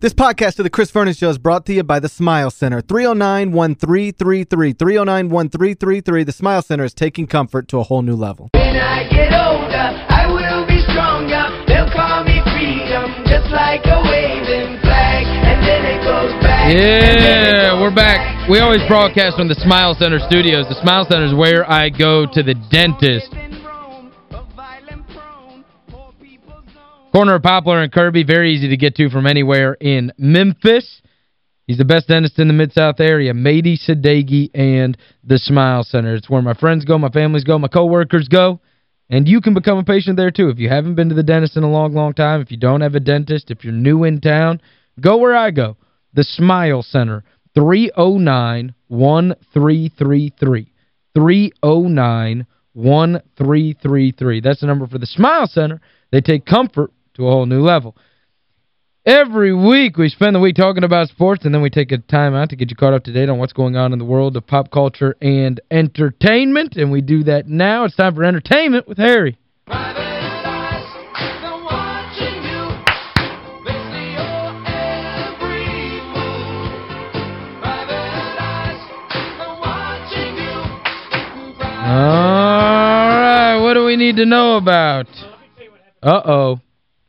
This podcast of the Chris Vernon Show is brought to you by the Smile Center. 309-1333. 309-1333. The Smile Center is taking comfort to a whole new level. When I get older, I will be stronger. They'll call me freedom, just like a waving flag. And then it goes back. Yeah, we're back. We always broadcast from the Smile Center studios. The Smile Center is where I go to the dentist. Corner of Poplar and Kirby, very easy to get to from anywhere in Memphis. He's the best dentist in the Mid-South area, Mady Sadeghi and the Smile Center. It's where my friends go, my families go, my coworkers go. And you can become a patient there, too. If you haven't been to the dentist in a long, long time, if you don't have a dentist, if you're new in town, go where I go, the Smile Center, 309-1333. 309-1333. That's the number for the Smile Center. They take comfort to a whole new level. Every week we spend the week talking about sports and then we take a time out to get you caught up to date on what's going on in the world of pop culture and entertainment. And we do that now. It's time for entertainment with Harry. All right, what do we need to know about? Uh-oh.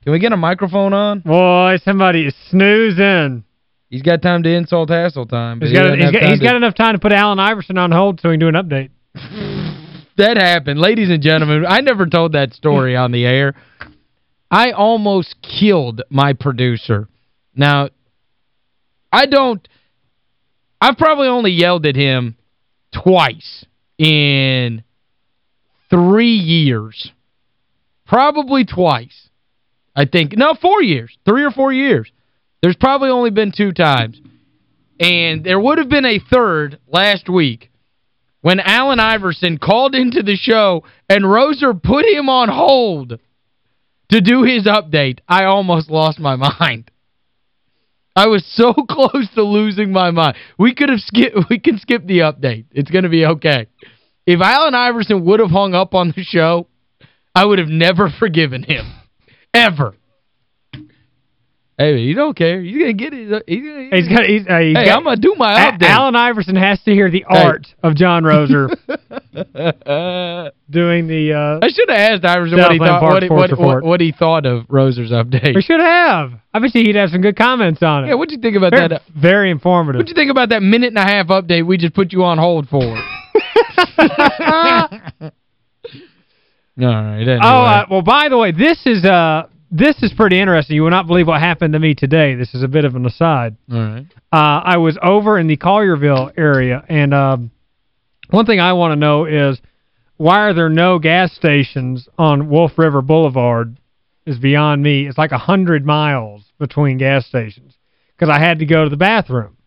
Can we get a microphone on? Boy, somebody is snoozing. He's got time to insult Hasseltine. But He's got, he he's, got, he's time got enough time to put Allen Iverson on hold so he can do an update. That happened. Ladies and gentlemen, I never told that story on the air. I almost killed my producer. Now, I don't... I've probably only yelled at him twice in three years. Probably twice. I think, no, four years. Three or four years. There's probably only been two times. And there would have been a third last week when Allen Iverson called into the show and Roser put him on hold to do his update. I almost lost my mind. I was so close to losing my mind. We could have skip we can skip the update. It's going to be okay. If Allen Iverson would have hung up on the show, I would have never forgiven him. Ever. Hey, you don't care. He's going to get it. He's, gonna, He's uh, he's hey, got, I'm going to do my update. Allen Iverson has to hear the art of John Roser doing the... Uh, I should have asked Iverson what he thought what, he- what, what, what he thought of Roser's update. we should have. I bet he'd have some good comments on it. Yeah, what'd you think about very, that? very informative. What'd you think about that minute and a half update we just put you on hold for? All right, anyway. Oh, uh, well, by the way, this is uh this is pretty interesting. You will not believe what happened to me today. This is a bit of an aside. All right. Uh, I was over in the Collierville area, and um, one thing I want to know is why are there no gas stations on Wolf River Boulevard is beyond me. It's like a 100 miles between gas stations because I had to go to the bathroom.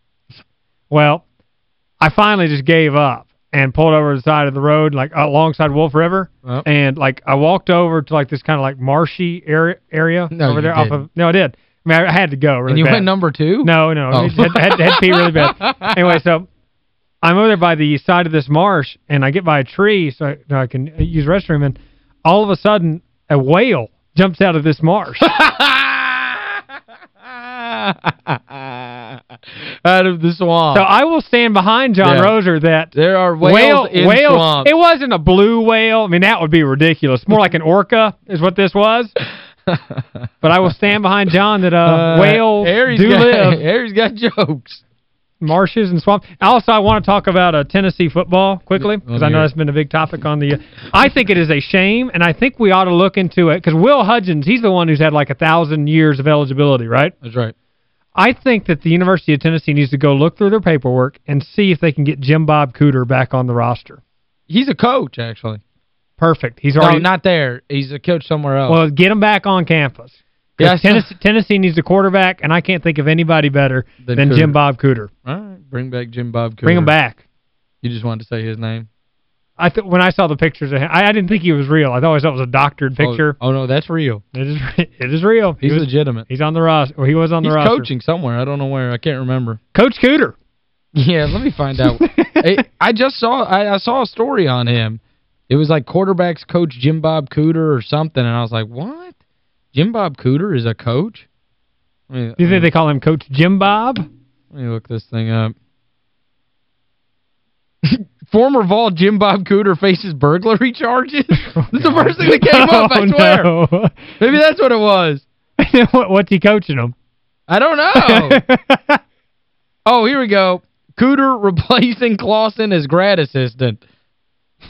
Well, I finally just gave up and pulled over to the side of the road, like uh, alongside Wolf River, Oh. and like I walked over to like this kind of like marshy area area No, over there off didn't. of No, I did. I mean, I had to go really and you bad. went number two? No, no. Oh. I had, had, pee really bad. Anyway, so I'm over there by the side of this marsh, and I get by a tree so I, you know, I can use restroom, and all of a sudden, a whale jumps out of this marsh. Out of the swamp. so I will stand behind John Yeah. Roser that there are whales whale, in whale, swamps. It wasn't a blue whale. I mean, that would be ridiculous. More like an orca is what this was. But I will stand behind John that uh, whales Harry's do got, live Harry's got jokes. marshes and swamps. Also, I want to talk about uh, Tennessee football quickly because I know that's been a big topic on the... I think it is a shame, and I think we ought to look into it because Will Hudgens, he's the one who's had like a thousand years of eligibility, right? That's right. I think that the University of Tennessee needs to go look through their paperwork and see if they can get Jim Bob Cooter back on the roster. He's a coach, actually. Perfect. He's already... No, not there. He's a coach somewhere else. Well, get him back on campus. Yeah, Tennessee, Tennessee needs a quarterback, and I can't think of anybody better Than than, Jim Bob Cooter. All right, bring back Jim Bob Cooter. Bring him back. You just wanted to say his name? I th when I saw the pictures of him, I, I didn't think he was real. I thought it was a doctored oh, picture. Oh, oh no, that's real. It is it is real. He's he was, legitimate. He's on the roster. Or he was on the He's roster. coaching somewhere. I don't know where. I can't remember. Coach Cooter. Yeah, let me find out. Hey, I just saw I, I saw a story on him. It was like quarterbacks coach Jim Bob Cooter or something, and I was like, what? Jim Bob Cooter is a coach? Let me, Do you think they call him Coach Jim Bob? let me look this thing up. Former Vol Jim Bob Cooter faces burglary charges? That's the oh, first thing that came up, I swear. Oh, No. Maybe that's what it was. what, what's he coaching them? I don't know. oh, here we go. Cooter replacing Clausen as grad assistant.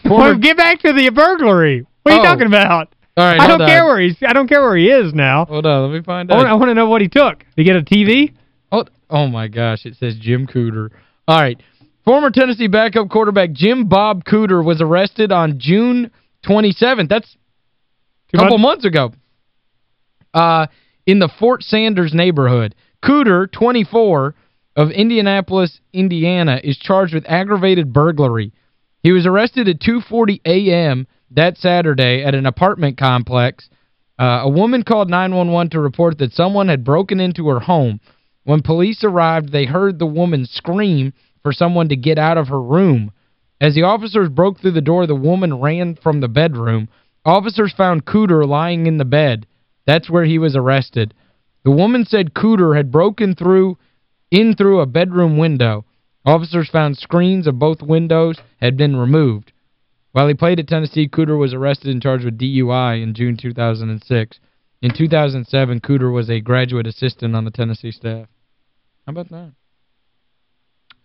well, get back to the burglary. What are you Oh. talking about? All right, I don't on. care where he's I don't care where he is now. Hold on, let me find out. I want to know what he took. Did he get a TV? Oh, oh my gosh, it says Jim Cooter. All right. Former Tennessee backup quarterback Jim Bob Cooter was arrested on June 27th. That's a couple months? ago. Uh, in the Fort Sanders neighborhood. Cooter, 24, of Indianapolis, Indiana, is charged with aggravated burglary. He was arrested at 2.40 a.m. that Saturday at an apartment complex. Uh, a woman called 911 to report that someone had broken into her home. When police arrived, they heard the woman scream for someone to get out of her room. As the officers broke through the door, the woman ran from the bedroom. Officers found Cooter lying in the bed. That's where he was arrested. The woman said Cooter had broken through in through a bedroom window. Officers found screens of both windows had been removed. While he played at Tennessee, Cooter was arrested and charged with DUI in June 2006. In 2007, Cooter was a graduate assistant on the Tennessee staff. How about that?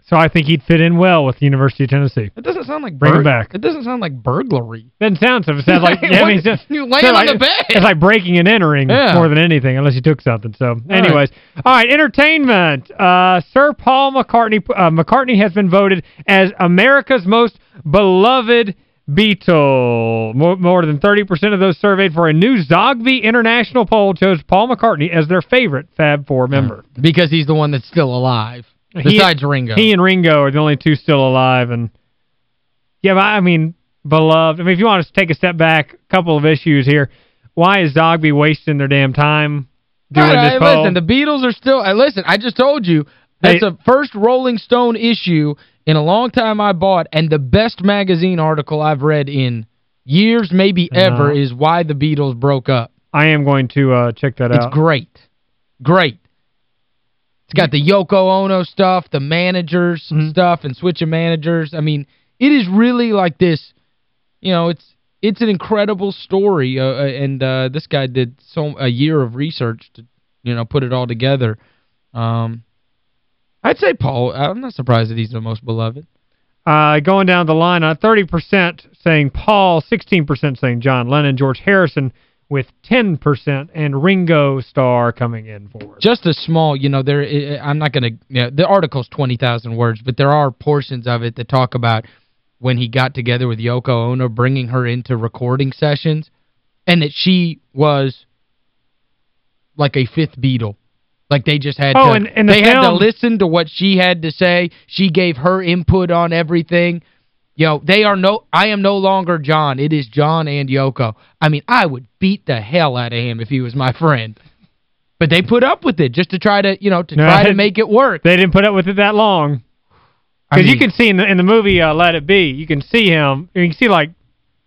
So I think he'd fit in well with the University of Tennessee. It doesn't sound like Bring him back. It doesn't sound like burglary. Doesn't sound so. It sounds like yeah, I mean, just- You laying sounds on like- the bed. It's like breaking and entering Yeah. more than anything, unless you took something. So, right. anyways. All right, entertainment. Uh, Sir Paul McCartney uh, McCartney has been voted as America's most beloved Beatle. More, more than 30% of those surveyed for a new Zogby International poll chose Paul McCartney as their favorite Fab Four member. Because he's the one that's still alive. He- Besides Ringo. He and Ringo are the only two still alive. and Yeah, but I mean, beloved. I mean, if you want to take a step back, a couple of issues here. Why is Zogby wasting their damn time doing right, this? Listen, the Beatles are still... Uh, listen, I just told you, that's the first Rolling Stone issue in a long time I bought, and the best magazine article I've read in years, maybe ever, Uh-huh. is why the Beatles broke up. I am going to uh, check that It's out. It's great. Great. It's got the Yoko Ono stuff, the managers Mhm. stuff, and switching managers. I mean, it is really like this, you know, it's it's an incredible story, uh, uh, and uh, this guy did so a year of research to, you know, put it all together. Um, I'd say Paul, I'm not surprised that he's the most beloved. Uh, going down the line, uh, 30% saying Paul, 16% saying John Lennon, George Harrison with 10%, and Ringo Starr coming in for it. just a small, you know, there I'm not going to, you know, the article's 20,000 words, but there are portions of it that talk about when he got together with Yoko Ono, bringing her into recording sessions, and that she was like a fifth Beatle. Like they just had Oh, to, and- and the they had to listen to what she had to say. She gave her input on everything. You know, they are no, I am no longer John. It is John and Yoko. I mean, I would beat the hell out of him if he was my friend. But they put up with it just to try to, you know, to No, try to make it work. They didn't put up with it that long. I Because you can see in the, in the movie uh, Let It Be, you can see him, you can see like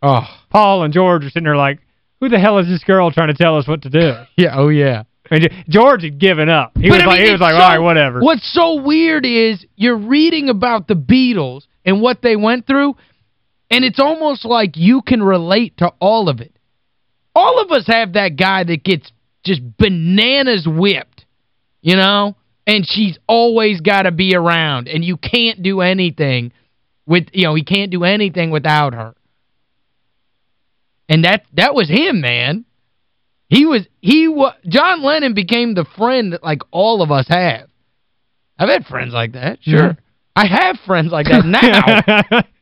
Oh, Paul and George are sitting there like, who the hell is this girl trying to tell us what to do? yeah, oh yeah. Mean, George had given up. He But, was I like, he was like, so- all right, whatever. What's so weird is you're reading about the Beatles and what they went through, and it's almost like you can relate to all of it. All of us have that guy that gets just bananas whipped, you know? And she's always got to be around, and you can't do anything with, you know, he can't do anything without her. And that that was him, man. He was he was John Lennon became the friend that like all of us have. I've had friends like that, sure. Yeah. I have friends like that now.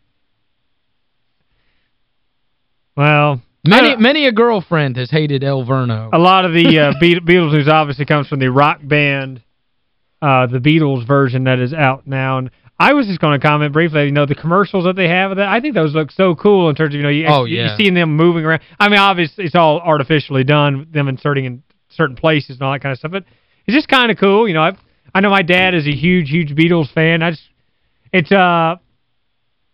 well, many many a girlfriend has hated El Verno. a lot of the uh, Be Beatles news obviously comes from the rock band, uh, the Beatles version that is out now. And I was just going to comment briefly, you know, the commercials that they have of that, I think those look so cool in terms of, you know, you, Oh, yeah. seeing them moving around. I mean, obviously, it's all artificially done, them inserting in certain places and all that kind of stuff, but it's just kind of cool. You know, I've, I know my dad is a huge, huge Beatles fan. I just, it's, uh,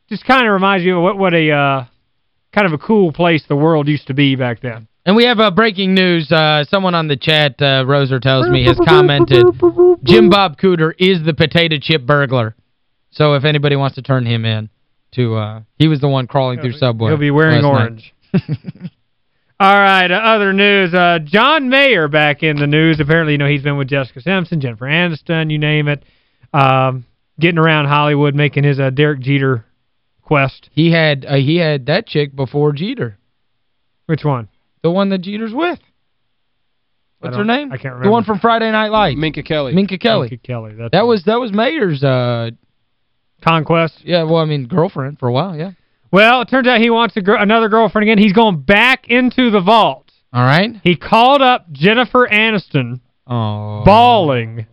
just kind of reminds you of what, what a, uh, kind of a cool place the world used to be back then. And we have uh, breaking news. Uh, someone on the chat, uh, Roser tells me, has commented, Jim Bob Cooter is the potato chip burglar. So if anybody wants to turn him in to, uh, he was the one crawling through Subway. He'll be wearing orange. All right, uh, other news. Uh, John Mayer back in the news. Apparently, you know, he's been with Jessica Simpson, Jennifer Aniston, you name it. Um, getting around Hollywood, making his uh, Derek Jeter quest. He had uh, he had that chick before Jeter. Which one? The one that Jeter's with. What's her name? I can't remember. The one from Friday Night Lights. Minka Kelly. Minka Kelly. Minka Kelly. That's That was that was Mayer's uh Conquest. yeah, well I mean girlfriend for a while, yeah. Well, it turns out he wants a gir another girlfriend again. He's going back into the vault. All right? He called up Jennifer Aniston, Oh. bawling,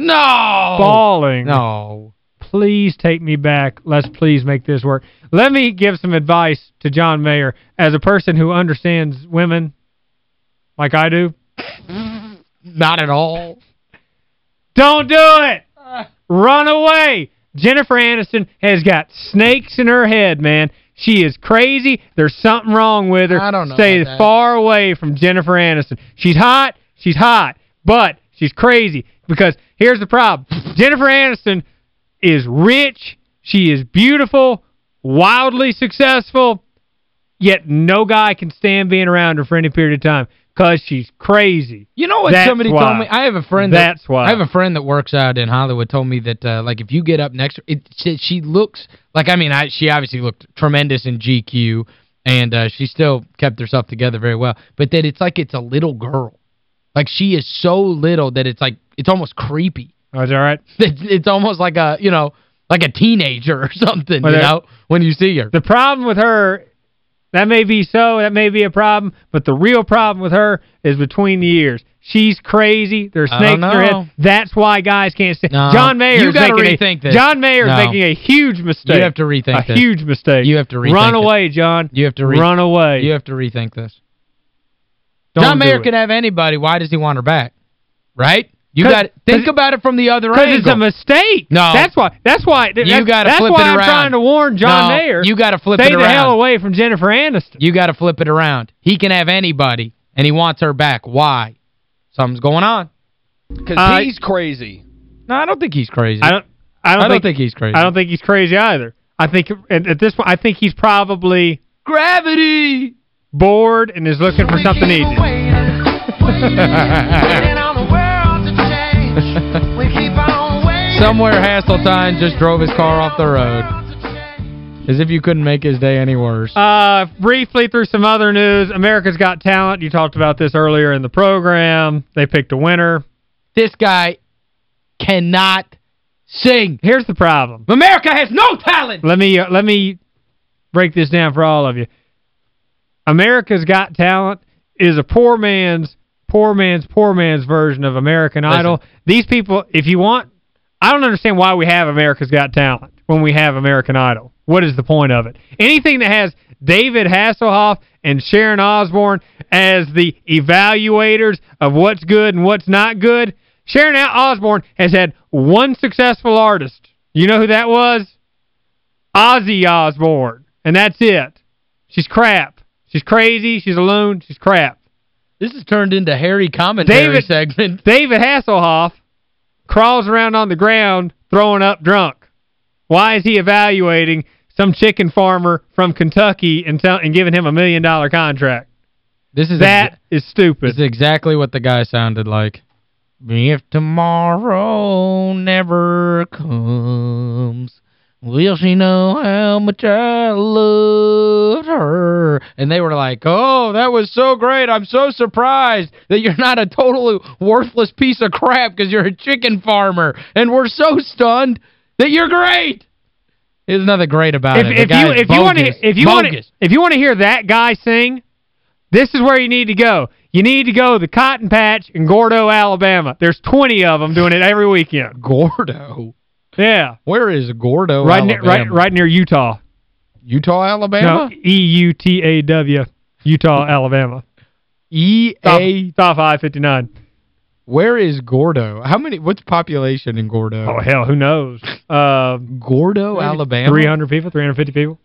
No. bawling. No. Please take me back. Let's please make this work. Let me give some advice to John Mayer as a person who understands women like I do. Not at all. Don't do it! Run away! Jennifer Aniston has got snakes in her head, man. She is crazy. There's something wrong with her. I don't know Stay far away from Jennifer Aniston. She's hot. She's hot. But she's crazy. Because here's the problem. Jennifer Aniston is rich. She is beautiful, wildly successful, yet no guy can stand being around her for any period of time because she's crazy. You know what That's somebody why. told me? I have a friend that, That's why. I have a friend that works out in Hollywood told me that uh, like if you get up next it she, she looks like I mean I she obviously looked tremendous in GQ and uh, she still kept herself together very well but that it's like it's a little girl. Like she is so little that it's like it's almost creepy. Oh, is that right? It's, it's almost like a, you know, like a teenager or something, Well, you know, when you see her. The problem with her, that may be so, that may be a problem, but the real problem with her is between the ears. She's crazy. There's snakes in her head. That's why guys can't stand. No. John Mayer You is gotta making rethink a, this. John Mayer No. is making a huge mistake. You have to rethink a this. huge mistake. You have to rethink Run away, John. You have to Run away. You have to rethink this. Don't John Mayer can have anybody. Why does he want her back? Right? You got Think about it from the other angle. Because it's a mistake. No. That's why. That's why. That's, You gotta that's flip why it I'm around. trying to warn John No, Mayer. You got to flip it around. Stay the hell away from Jennifer Aniston. You got to flip it around. He can have anybody, and he wants her back. Why? Something's going on. Because Uh, he's crazy. No, I don't think he's crazy. I don't. I don't, I don't think, think he's crazy. I don't think he's crazy either. I think at, at this point, I think he's probably Gravity! bored and is looking for something easy. Somewhere Hasseltine just drove his car off the road. As if you couldn't make his day any worse. Uh, briefly through some other news, America's Got Talent. You talked about this earlier in the program. They picked a winner. this guy cannot sing. Here's the problem. America has no talent! Let me uh, let me break this down for all of you. America's Got Talent is a poor man's poor man's poor man's version of American Listen. Idol. These people, if you want, I don't understand why we have America's Got Talent when we have American Idol. What is the point of it? Anything that has David Hasselhoff and Sharon Osbourne as the evaluators of what's good and what's not good, Sharon Osbourne has had one successful artist. You know who that was? Ozzy Osbourne. And that's it. She's crap. She's crazy. She's a loon. She's crap. This has turned into Harry commentary David- segment. David Hasselhoff crawls around on the ground throwing up drunk. Why is he evaluating some chicken farmer from Kentucky and tell, and giving him a million dollar contract? This is That is This stupid. is exactly what the guy sounded like. If tomorrow never comes, will she know how much I loved her? And they were like, oh, that was so great. I'm so surprised that you're not a totally worthless piece of crap because you're a chicken farmer. And we're so stunned that you're great. There's nothing great about if it. The if you if you want to bogus. if you want to if you want to hear that guy sing, this is where you need to go. You need to go to the Cotton Patch in Gordo, Alabama. There's 20 of them doing it every weekend. Gordo. Yeah. Where is Gordo, Right near Alabama? right right near Eutaw. Eutaw, No, Alabama? E U T A W. Eutaw, Alabama. E-A... stop I-59. Where is Gordo? How many... What's population in Gordo? Oh, hell, who knows? Uh, Gordo, Alabama? 300 people, 350 people.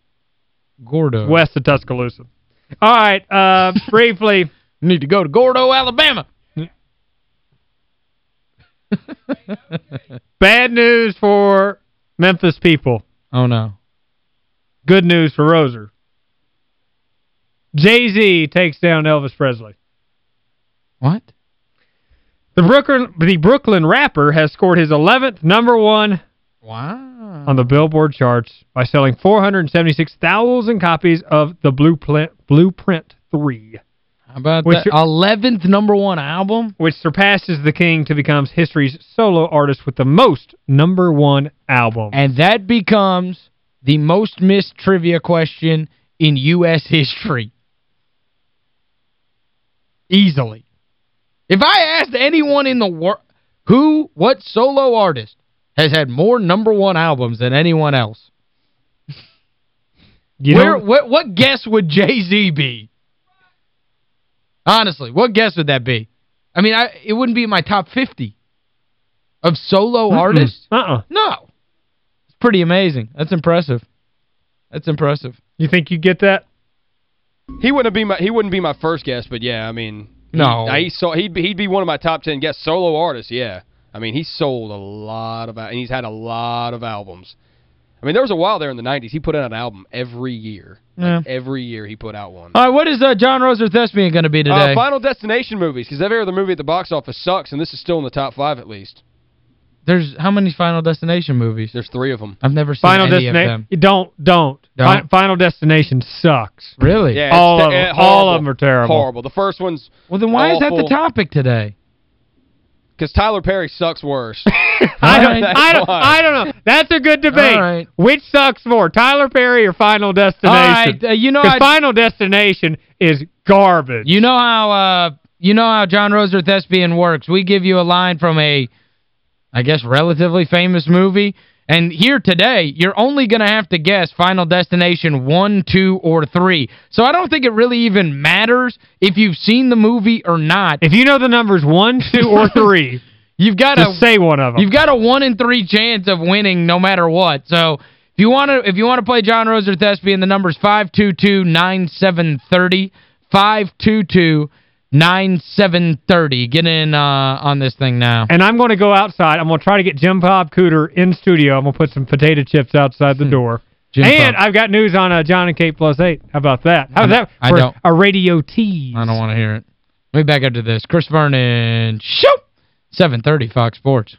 Gordo. West of Tuscaloosa. All right, uh, briefly, Need to go to Gordo, Alabama. bad news for Memphis people. oh, no. Good news for Roser. Jay-Z takes down Elvis Presley. What? The Brooklyn, the Brooklyn rapper has scored his 11th number one Wow. on the Billboard charts by selling 476,000 copies of the Blueprint, Blueprint 3, How about Which- that? 11th number one album? which surpasses The King to become history's solo artist with the most number one album. And that becomes the most missed trivia question in U.S. history. Easily. If I asked anyone in the world, who, what solo artist has had more number one albums than anyone else? You Where, what, what guess would Jay-Z be? Honestly, what guess would that be? I mean, I it wouldn't be in my top 50 of solo artists. uh-uh. No. It's pretty amazing. That's impressive. That's impressive. You think you get that? He wouldn't be my he wouldn't be my first guess, but yeah, I mean he- No. he, saw he'd be he'd be one of my top 10 guest solo artists, yeah. I mean, he sold a lot of and he's had a lot of albums. I mean, there was a while there in the 90s he put out an album every year. Yeah. Like, every year he put out one. All right, what is uh, John Roser Thespian going to be today? Uh, Final Destination movies, because every other movie at the box office sucks, and this is still in the top five at least. There's how many Final Destination movies? There's three of them. I've never seen Final any of Destination. them. Don't, don't. Don't? Fi- Final Destination sucks. Really? Yeah, All of of 'em- eh, all horrible. of 'em are terrible. Horrible. The first one's Well, then why is that the topic today? Because Tyler Perry sucks worse. I don't. I don't, I don't know. That's a good debate. All right. Which sucks more, Tyler Perry or Final Destination? All right, uh, you know I- Final Destination is garbage. You know how uh you know how John Roser Thespian works. We give you a line from a I guess relatively famous movie. And here today, you're only going to have to guess Final Destination 1, 2, or 3. So I don't think it really even matters if you've seen the movie or not. If you know the numbers one, two, or three, You've got to say one of them. you've got a 1 in 3 chance of winning no matter what. So if you want to if you want to play John Roser Thespian, the number's 522-9730. 522 9730. Get in uh, on this thing now. and I'm going to go outside. I'm going to try to get Jim Bob Cooter in studio. I'm going to put some potato chips outside the door. Jim and Bob. I've got news on uh, John and Kate plus eight. How about that? How's that I for a radio tease? I don't want to hear it. Let me back up to this. Chris Vernon, shoot! 730 Fox Sports.